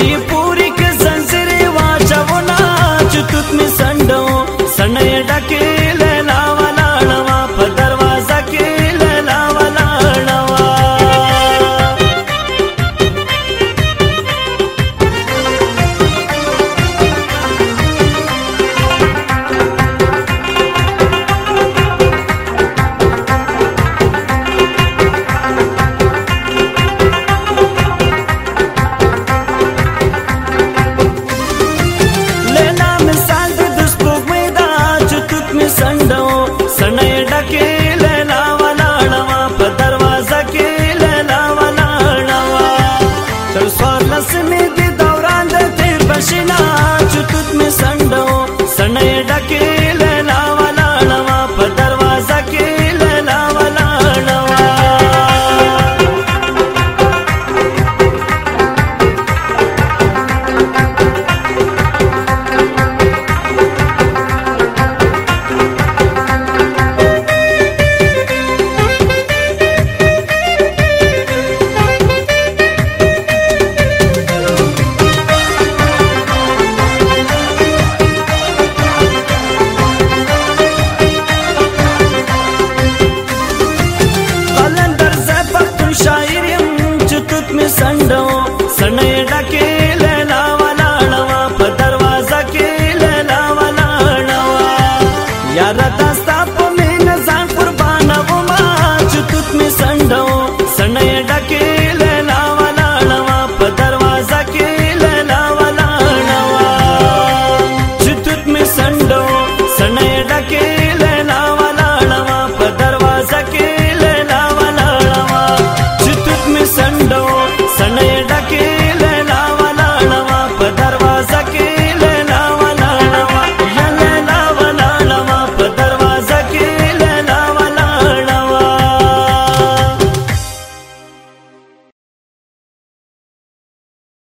چې me.